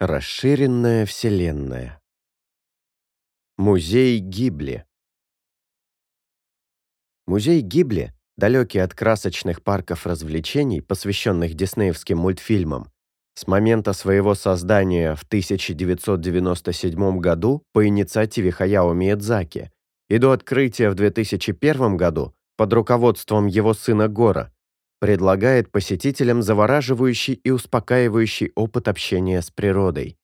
Расширенная вселенная. Музей Гибли. Музей Гибли, далекий от красочных парков развлечений, посвященных диснеевским мультфильмам, с момента своего создания в 1997 году по инициативе Хаяо Миядзаки и до открытия в 2001 году под руководством его сына Гора, предлагает посетителям завораживающий и успокаивающий опыт общения с природой.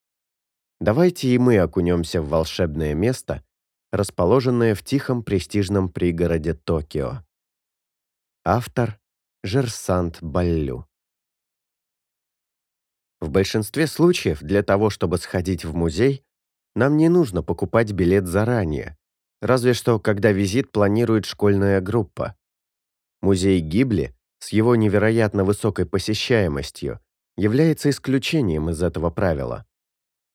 Давайте и мы окунемся в волшебное место, расположенное в тихом престижном пригороде Токио. Автор Жерсант Баллю. В большинстве случаев для того, чтобы сходить в музей, нам не нужно покупать билет заранее, разве что когда визит планирует школьная группа. Музей Гибли с его невероятно высокой посещаемостью, является исключением из этого правила.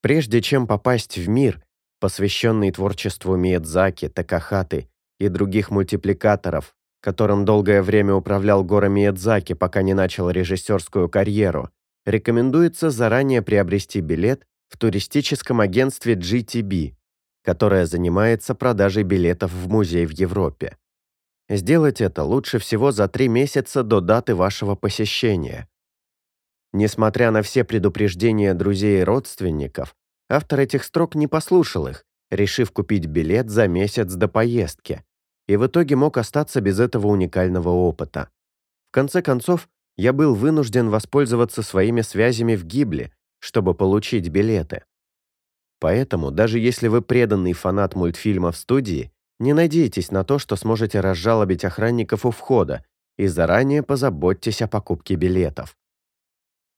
Прежде чем попасть в мир, посвященный творчеству Миядзаки, Такахаты и других мультипликаторов, которым долгое время управлял Гора Миядзаки, пока не начал режиссерскую карьеру, рекомендуется заранее приобрести билет в туристическом агентстве GTB, которое занимается продажей билетов в музей в Европе. Сделать это лучше всего за три месяца до даты вашего посещения. Несмотря на все предупреждения друзей и родственников, автор этих строк не послушал их, решив купить билет за месяц до поездки, и в итоге мог остаться без этого уникального опыта. В конце концов, я был вынужден воспользоваться своими связями в Гибле, чтобы получить билеты. Поэтому, даже если вы преданный фанат мультфильма в студии, не надейтесь на то, что сможете разжалобить охранников у входа и заранее позаботьтесь о покупке билетов.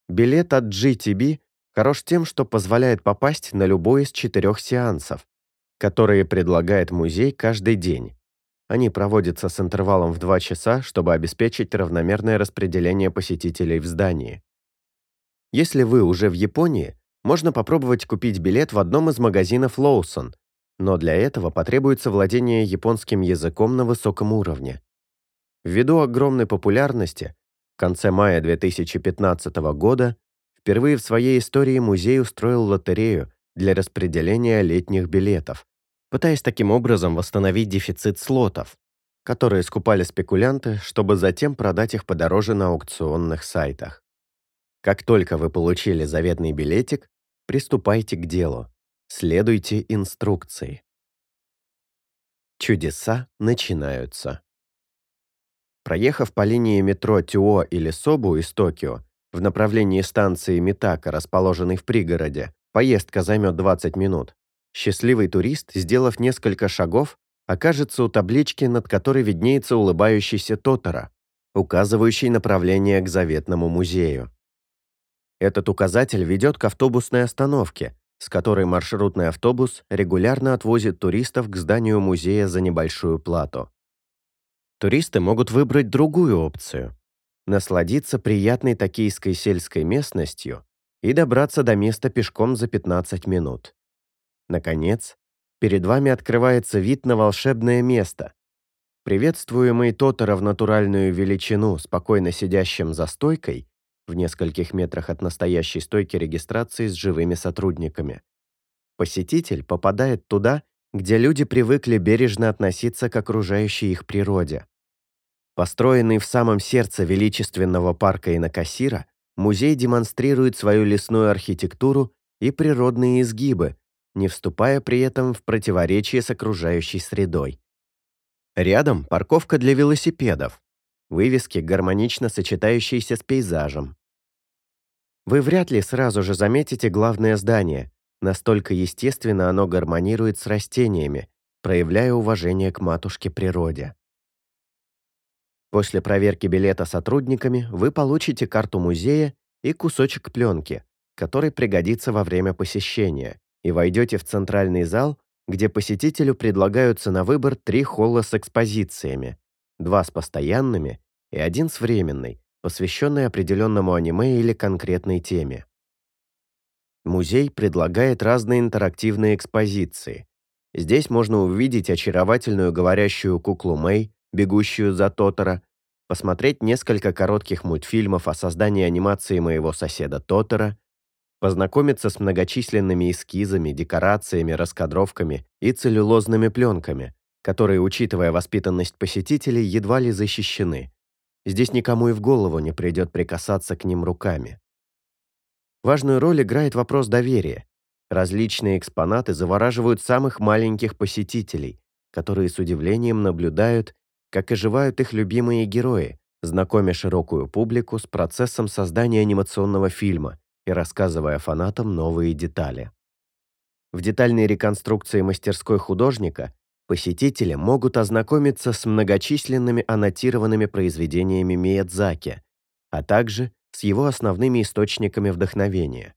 Билет от GTB хорош тем, что позволяет попасть на любой из четырех сеансов, которые предлагает музей каждый день. Они проводятся с интервалом в 2 часа, чтобы обеспечить равномерное распределение посетителей в здании. Если вы уже в Японии, можно попробовать купить билет в одном из магазинов Lawson но для этого потребуется владение японским языком на высоком уровне. Ввиду огромной популярности, в конце мая 2015 года впервые в своей истории музей устроил лотерею для распределения летних билетов, пытаясь таким образом восстановить дефицит слотов, которые скупали спекулянты, чтобы затем продать их подороже на аукционных сайтах. Как только вы получили заветный билетик, приступайте к делу. Следуйте инструкции. Чудеса начинаются. Проехав по линии метро Тюо или Собу из Токио в направлении станции Митака, расположенной в пригороде, поездка займет 20 минут. Счастливый турист, сделав несколько шагов, окажется у таблички, над которой виднеется улыбающийся Тотора, указывающий направление к заветному музею. Этот указатель ведет к автобусной остановке, с которой маршрутный автобус регулярно отвозит туристов к зданию музея за небольшую плату. Туристы могут выбрать другую опцию – насладиться приятной токийской сельской местностью и добраться до места пешком за 15 минут. Наконец, перед вами открывается вид на волшебное место. Приветствуемый Тотора в натуральную величину, спокойно сидящим за стойкой, в нескольких метрах от настоящей стойки регистрации с живыми сотрудниками. Посетитель попадает туда, где люди привыкли бережно относиться к окружающей их природе. Построенный в самом сердце величественного парка Инакасира, музей демонстрирует свою лесную архитектуру и природные изгибы, не вступая при этом в противоречие с окружающей средой. Рядом парковка для велосипедов, вывески, гармонично сочетающиеся с пейзажем. Вы вряд ли сразу же заметите главное здание, настолько естественно оно гармонирует с растениями, проявляя уважение к матушке природе. После проверки билета сотрудниками вы получите карту музея и кусочек пленки, который пригодится во время посещения, и войдете в центральный зал, где посетителю предлагаются на выбор три холла с экспозициями, два с постоянными и один с временной, посвященный определенному аниме или конкретной теме. Музей предлагает разные интерактивные экспозиции. Здесь можно увидеть очаровательную говорящую куклу Мэй, бегущую за Тотора, посмотреть несколько коротких мультфильмов о создании анимации моего соседа Тотора, познакомиться с многочисленными эскизами, декорациями, раскадровками и целлюлозными пленками, которые, учитывая воспитанность посетителей, едва ли защищены. Здесь никому и в голову не придет прикасаться к ним руками. Важную роль играет вопрос доверия. Различные экспонаты завораживают самых маленьких посетителей, которые с удивлением наблюдают, как оживают их любимые герои, знакомя широкую публику с процессом создания анимационного фильма и рассказывая фанатам новые детали. В детальной реконструкции мастерской художника посетители могут ознакомиться с многочисленными аннотированными произведениями Миядзаки, а также с его основными источниками вдохновения.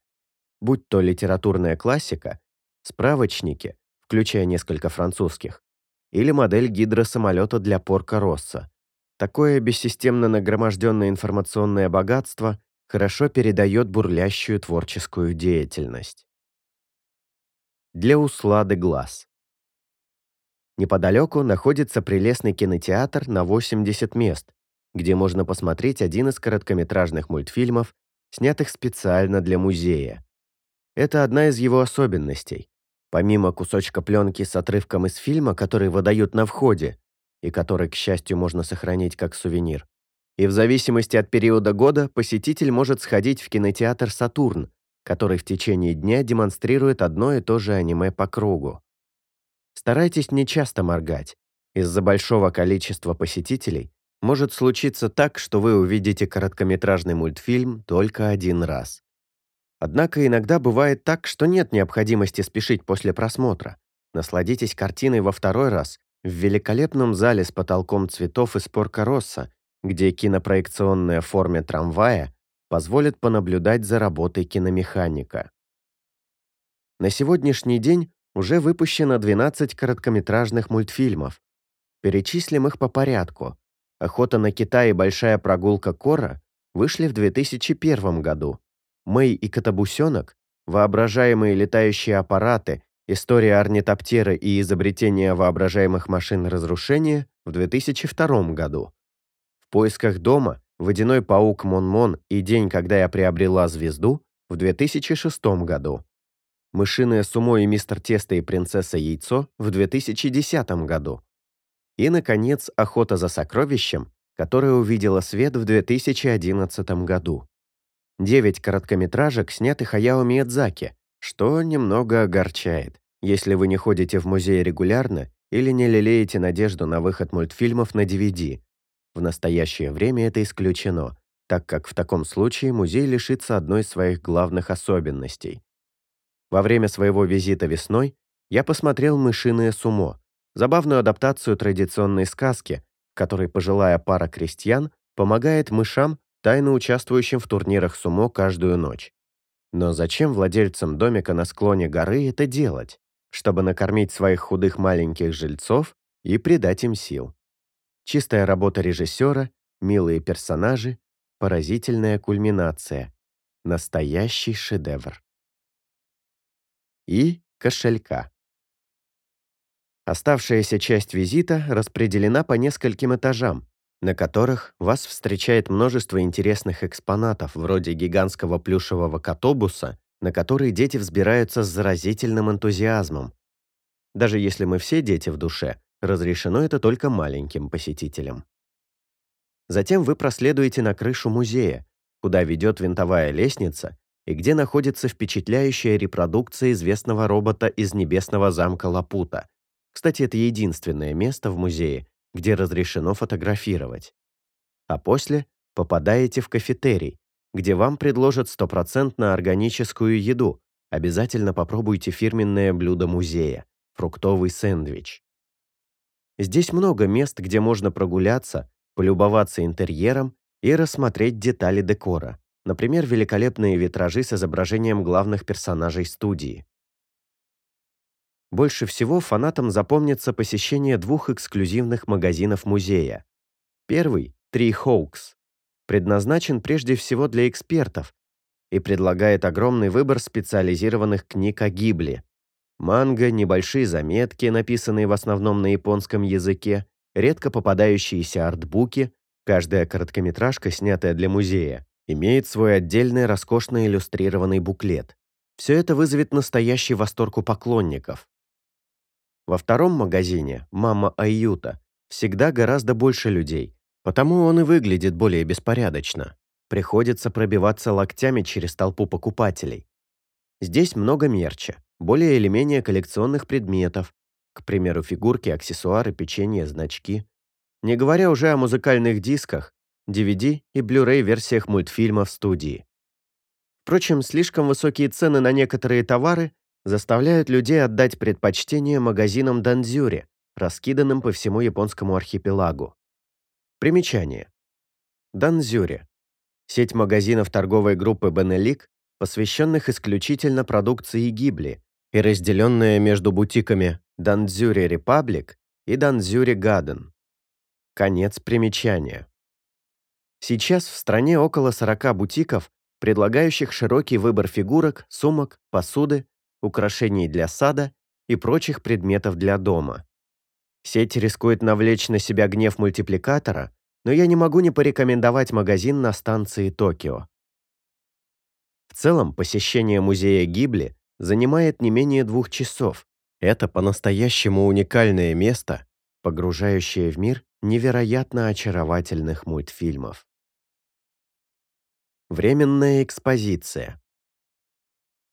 Будь то литературная классика, справочники, включая несколько французских, или модель гидросамолета для Порка Росса. Такое бессистемно нагроможденное информационное богатство хорошо передает бурлящую творческую деятельность. Для услады глаз. Неподалеку находится прелестный кинотеатр на 80 мест, где можно посмотреть один из короткометражных мультфильмов, снятых специально для музея. Это одна из его особенностей. Помимо кусочка пленки с отрывком из фильма, который выдают на входе, и который, к счастью, можно сохранить как сувенир, и в зависимости от периода года посетитель может сходить в кинотеатр «Сатурн», который в течение дня демонстрирует одно и то же аниме по кругу. Старайтесь не часто моргать. Из-за большого количества посетителей может случиться так, что вы увидите короткометражный мультфильм только один раз. Однако иногда бывает так, что нет необходимости спешить после просмотра. Насладитесь картиной во второй раз в великолепном зале с потолком цветов из поркоросса, где кинопроекционная форма трамвая позволит понаблюдать за работой киномеханика. На сегодняшний день уже выпущено 12 короткометражных мультфильмов. Перечислим их по порядку. «Охота на Китай» и «Большая прогулка Кора» вышли в 2001 году. «Мэй и Котобусенок», «Воображаемые летающие аппараты», «История орнитоптера и изобретение воображаемых машин разрушения» в 2002 году. «В поисках дома», «Водяной паук Мон-Мон» и «День, когда я приобрела звезду» в 2006 году. «Мышиное сумо» и «Мистер Тесто и принцесса Яйцо» в 2010 году. И, наконец, «Охота за сокровищем», которая увидела свет в 2011 году. Девять короткометражек сняты Хаяо Миядзаки, что немного огорчает, если вы не ходите в музей регулярно или не лелеете надежду на выход мультфильмов на DVD. В настоящее время это исключено, так как в таком случае музей лишится одной из своих главных особенностей во время своего визита весной я посмотрел «Мышиное сумо», забавную адаптацию традиционной сказки, в которой пожилая пара крестьян помогает мышам, тайно участвующим в турнирах сумо каждую ночь. Но зачем владельцам домика на склоне горы это делать? Чтобы накормить своих худых маленьких жильцов и придать им сил. Чистая работа режиссера, милые персонажи, поразительная кульминация. Настоящий шедевр и кошелька. Оставшаяся часть визита распределена по нескольким этажам, на которых вас встречает множество интересных экспонатов, вроде гигантского плюшевого котобуса, на который дети взбираются с заразительным энтузиазмом. Даже если мы все дети в душе, разрешено это только маленьким посетителям. Затем вы проследуете на крышу музея, куда ведет винтовая лестница, и где находится впечатляющая репродукция известного робота из небесного замка Лапута. Кстати, это единственное место в музее, где разрешено фотографировать. А после попадаете в кафетерий, где вам предложат стопроцентно органическую еду. Обязательно попробуйте фирменное блюдо музея – фруктовый сэндвич. Здесь много мест, где можно прогуляться, полюбоваться интерьером и рассмотреть детали декора. Например, великолепные витражи с изображением главных персонажей студии. Больше всего фанатам запомнится посещение двух эксклюзивных магазинов музея. Первый, Три Хоукс, предназначен прежде всего для экспертов и предлагает огромный выбор специализированных книг о Гибли. Манго, небольшие заметки, написанные в основном на японском языке, редко попадающиеся артбуки, каждая короткометражка, снятая для музея, имеет свой отдельный роскошно иллюстрированный буклет. Все это вызовет настоящий восторг у поклонников. Во втором магазине «Мама Аюта» всегда гораздо больше людей, потому он и выглядит более беспорядочно. Приходится пробиваться локтями через толпу покупателей. Здесь много мерча, более или менее коллекционных предметов, к примеру, фигурки, аксессуары, печенье, значки. Не говоря уже о музыкальных дисках, DVD и Blu-ray версиях мультфильмов студии. Впрочем, слишком высокие цены на некоторые товары заставляют людей отдать предпочтение магазинам Данзюри, раскиданным по всему японскому архипелагу. Примечание. Данзюри. Сеть магазинов торговой группы Бенелик, посвященных исключительно продукции Гибли и разделенная между бутиками Данзюри Репаблик и Данзюри Гаден. Конец примечания. Сейчас в стране около 40 бутиков, предлагающих широкий выбор фигурок, сумок, посуды, украшений для сада и прочих предметов для дома. Сеть рискует навлечь на себя гнев мультипликатора, но я не могу не порекомендовать магазин на станции Токио. В целом, посещение музея Гибли занимает не менее двух часов. Это по-настоящему уникальное место, погружающее в мир невероятно очаровательных мультфильмов. Временная экспозиция.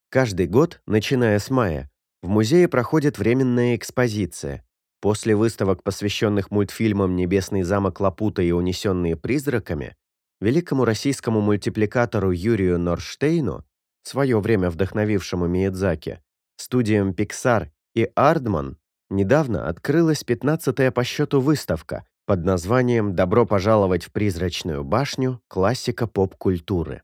Каждый год, начиная с мая, в музее проходит временная экспозиция, После выставок, посвященных мультфильмам «Небесный замок Лапута» и «Унесенные призраками», великому российскому мультипликатору Юрию Норштейну, свое время вдохновившему Миядзаки, студиям Pixar и Ардман, недавно открылась 15-я по счету выставка под названием «Добро пожаловать в призрачную башню. Классика поп-культуры».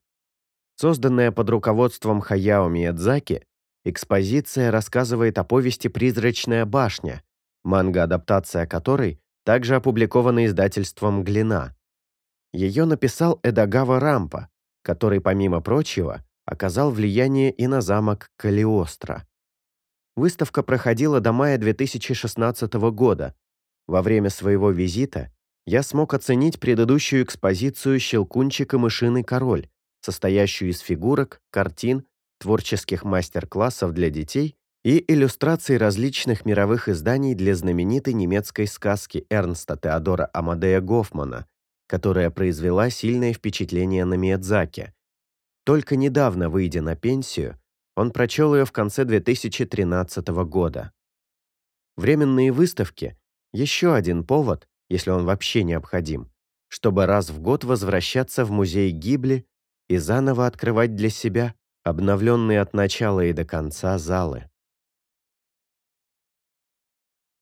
Созданная под руководством Хаяо Миядзаки, экспозиция рассказывает о повести «Призрачная башня», манга-адаптация которой также опубликована издательством «Глина». Ее написал Эдагава Рампа, который, помимо прочего, оказал влияние и на замок Калиостро. Выставка проходила до мая 2016 года. Во время своего визита я смог оценить предыдущую экспозицию «Щелкунчик и мышиный король», состоящую из фигурок, картин, творческих мастер-классов для детей и иллюстраций различных мировых изданий для знаменитой немецкой сказки Эрнста Теодора Амадея Гофмана, которая произвела сильное впечатление на Миядзаки. Только недавно, выйдя на пенсию, он прочел ее в конце 2013 года. Временные выставки – еще один повод, если он вообще необходим, чтобы раз в год возвращаться в музей Гибли и заново открывать для себя обновленные от начала и до конца залы.